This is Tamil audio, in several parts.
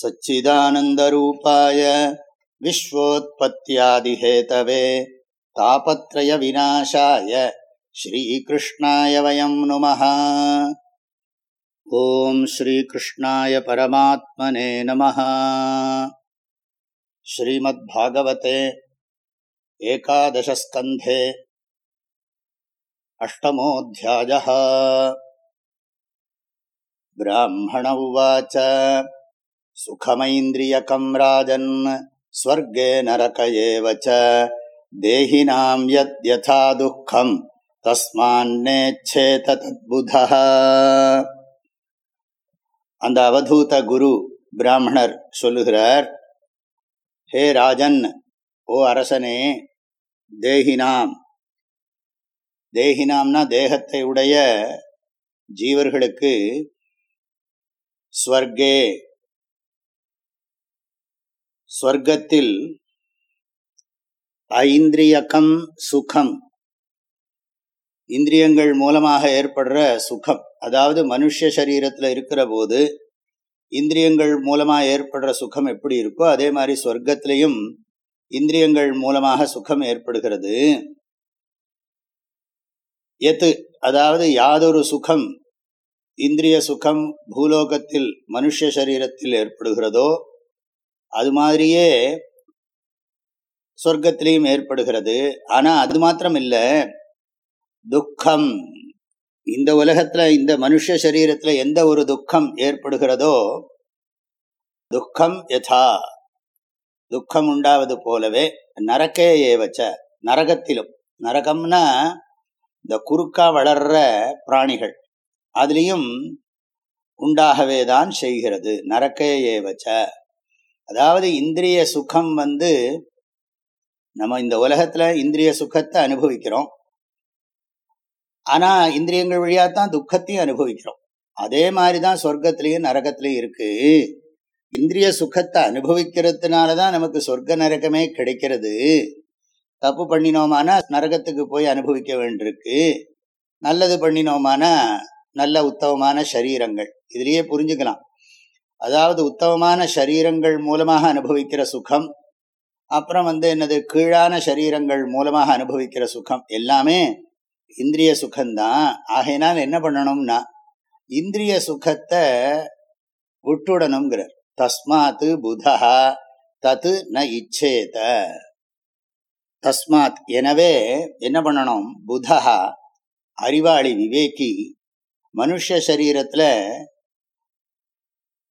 सच्चिदानन्दरूपाय विश्वोत्पत्त्यादिहेतवे तापत्रयविनाशाय श्रीकृष्णाय वयं नुमः ॐ श्रीकृष्णाय परमात्मने नमः श्रीमद्भागवते एकादशस्कन्धे अष्टमोऽध्यायः ब्राह्मण उवाच சுகமைந்திரியகம் ராஜன் ஸ்வர்கே நரக ஏவச்ச தேஹினாம் யத் யதா துக்கம் தஸ்மான்னேச்சேத தத்புத அந்த அவதூத குரு பிராமணர் சொல்லுகிறார் ஹே ராஜன் ஓ அரசனே தேஹினாம் தேஹினாம்னா தேகத்தை உடைய ஜீவர்களுக்கு ஸ்வர்கே ஸ்வர்க்கத்தில் ஐந்திரியகம் சுகம். இந்திரியங்கள் மூலமாக ஏற்படுற சுகம். அதாவது மனுஷ சரீரத்தில் இருக்கிற போது இந்திரியங்கள் மூலமாக ஏற்படுற சுகம் எப்படி இருக்கோ அதே மாதிரி ஸ்வர்க்கத்திலையும் இந்திரியங்கள் மூலமாக சுகம் ஏற்படுகிறது. எத்து அதாவது யாதொரு சுகம் இந்திரிய சுகம் பூலோகத்தில் மனுஷ சரீரத்தில் ஏற்படுகிறதோ அது மாதிரியே சொர்க்கத்திலையும் ஏற்படுகிறது. ஆனால் அது மாத்திரம் இல்லை துக்கம். இந்த உலகத்துல இந்த மனுஷ சரீரத்துல எந்த ஒரு துக்கம் ஏற்படுகிறதோ துக்கம் யதா. துக்கம் உண்டாவது போலவே நரக்கே ஏவச்ச நரகத்திலும். நரகம்னா இந்த குறுக்கா வளர்ற பிராணிகள். அதுலேயும் உண்டாகவே தான் செய்கிறது. நரக்கே ஏவச்ச. அதாவது இந்திரிய சுகம் வந்து நம்ம இந்த உலகத்துல இந்திரிய சுகத்தை அனுபவிக்கிறோம். ஆனா இந்திரியங்கள் வழியா தான் துக்கத்தையும் அனுபவிக்கிறோம். அதே மாதிரிதான் சொர்க்கத்திலையும் நரகத்திலையும் இருக்கு. இந்திரிய சுகத்தை அனுபவிக்கிறதுனாலதான் நமக்கு சொர்க்க நரகமே கிடைக்கிறது. தப்பு பண்ணினோமானா நரகத்துக்கு போய் அனுபவிக்க வேண்டியிருக்கு. நல்லது பண்ணினோமானா நல்ல உத்தமமான சரீரங்கள். இதுலயே புரிஞ்சுக்கலாம். அதாவது உத்தமமான சரீரங்கள் மூலமாக அனுபவிக்கிற சுகம் அப்புறம் வந்து என்னது கீழான சரீரங்கள் மூலமாக அனுபவிக்கிற சுகம் எல்லாமே இந்திரிய சுகம்தான். ஆகையினால் என்ன பண்ணணும்னா இந்திரிய சுகத்தை விட்டுடணுங்கிறார் தஸ்மாத் புதா தத்து ந இச்சேத. தஸ்மாத் எனவே என்ன பண்ணணும் புதா அறிவாளி விவேகி மனுஷ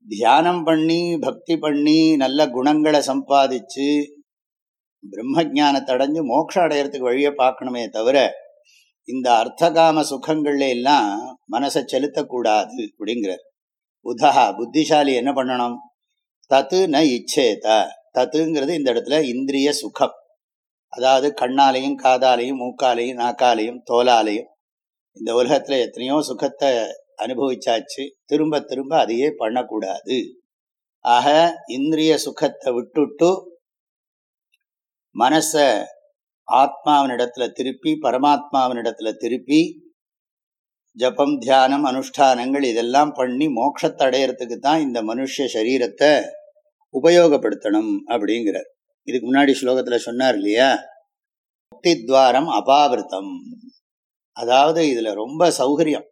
தியானம் பண்ணி பக்தி பண்ணி நல்ல குணங்களை சம்பாதிச்சு பிரம்ம ஜானத்தை அடைஞ்சு மோட்சம் அடையறதுக்கு வழியை பார்க்கணுமே தவிர இந்த அர்த்தகாம சுகங்கள்ல எல்லாம் மனசை செலுத்தக்கூடாது அப்படிங்கிறார். புதா புத்திசாலி என்ன பண்ணணும்? தத்து ந இச்சேத. தத்துங்கிறது இந்த இடத்துல இந்திரிய சுகம். அதாவது கண்ணாலையும் காதாலையும் மூக்காலையும் நாக்காலையும் தோலாலையும் இந்த உலகத்துல எத்தனையோ சுகத்தை அனுபவிச்சாச்சு. திரும்ப திரும்ப அதையே பண்ணக்கூடாது. ஆக இந்திரிய சுகத்தை விட்டுட்டு மனச ஆத்மாவினிடத்துல திருப்பி பரமாத்மாவினிடத்துல திருப்பி ஜபம் தியானம் அனுஷ்டானங்கள் இதெல்லாம் பண்ணி மோட்சத்தை அடையறதுக்கு தான் இந்த மனுஷ சரீரத்தை உபயோகப்படுத்தணும் அப்படிங்கிறார். இதுக்கு முன்னாடி ஸ்லோகத்துல சொன்னார் இல்லையா? முக்தி துவாரம் அபாவிரதம் அதாவது இதுல ரொம்ப சௌகரியம்.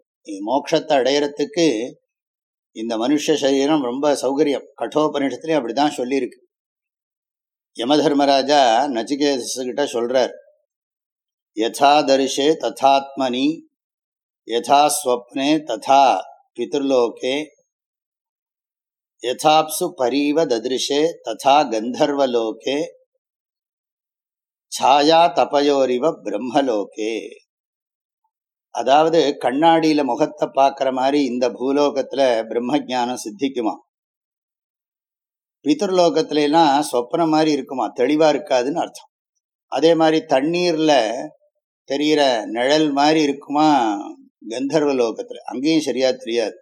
மோட்சத்தை அடையறதுக்கு இந்த மனுஷ சரீரம் ரொம்ப சௌகரியம். கட்டோபனிஷத்துலேயும் அப்படி தான் சொல்லியிருக்கு. யமதர்மராஜா நச்சிகேதஸ்கிட்ட சொல்றார். யதா தரிசே ததாத்மனி யதா ஸ்வப்னே ததா பிதர்லோகே யதாப்சு பரீவ ததிருஷே ததா கந்தர்வலோகே சாயா தபயோரிவ பிரம்மலோகே. அதாவது கண்ணாடியில முகத்தை பார்க்குற மாதிரி இந்த பூலோகத்துல பிரம்ம ஜானம் சித்திக்குமா? பிதர்லோகத்துல எல்லாம் சொப்னம் மாதிரி இருக்குமா? தெளிவா இருக்காதுன்னு அர்த்தம். அதே மாதிரி தண்ணீர்ல தெரிகிற நிழல் மாதிரி இருக்குமா? கந்தர்வ லோகத்துல. அங்கேயும் சரியா தெரியாது.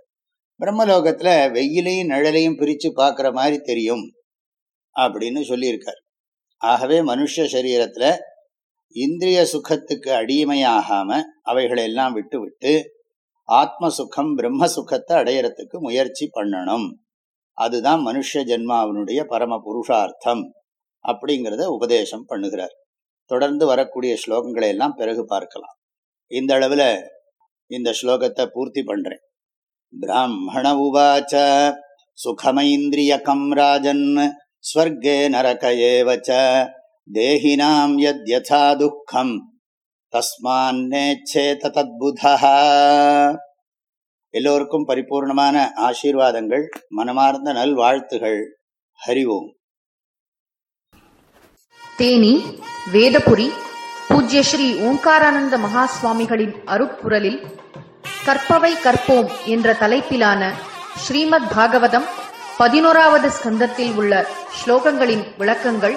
பிரம்மலோகத்துல வெயிலையும் நிழலையும் பிரிச்சு பார்க்குற மாதிரி தெரியும் அப்படின்னு சொல்லியிருக்கார். ஆகவே மனுஷ சரீரத்துல இந்திரிய சுகத்துக்கு அடிமையாகாம அவைகளெல்லாம் விட்டு விட்டு ஆத்ம சுகம் பிரம்ம சுகத்தை அடையறதுக்கு முயற்சி பண்ணணும். அதுதான் மனுஷ ஜென்மாவினுடைய பரம புருஷார்த்தம் அப்படிங்கிறத உபதேசம் பண்ணுகிறார். தொடர்ந்து வரக்கூடிய ஸ்லோகங்களை எல்லாம் பிறகு பார்க்கலாம். இந்த அளவுல இந்த ஸ்லோகத்தை பூர்த்தி பண்றேன். பிராமண உவாச்ச சுகமைந்திரியகம் ராஜன் ஸ்வர்கே நரக ஏவச்ச தேஹினாம் யத் யதா துக்கம் தஸ்மான்னேச்சேத தத்புதா எல்லோருக்கும் பரிபூர்ணமான ஆசீர்வாதங்கள் மனமார்ந்த நல்வாழ்த்துகள். ஹரிவோம் தேனி வேதபுரி பூஜ்ய ஸ்ரீ ஓங்காரானந்த மகா சுவாமிகளின் அருப்புரலில் கற்பவை கற்போம் என்ற தலைப்பிலான ஸ்ரீமத் பாகவதம் பதினோராவது ஸ்கந்தத்தில் உள்ள ஸ்லோகங்களின் விளக்கங்கள்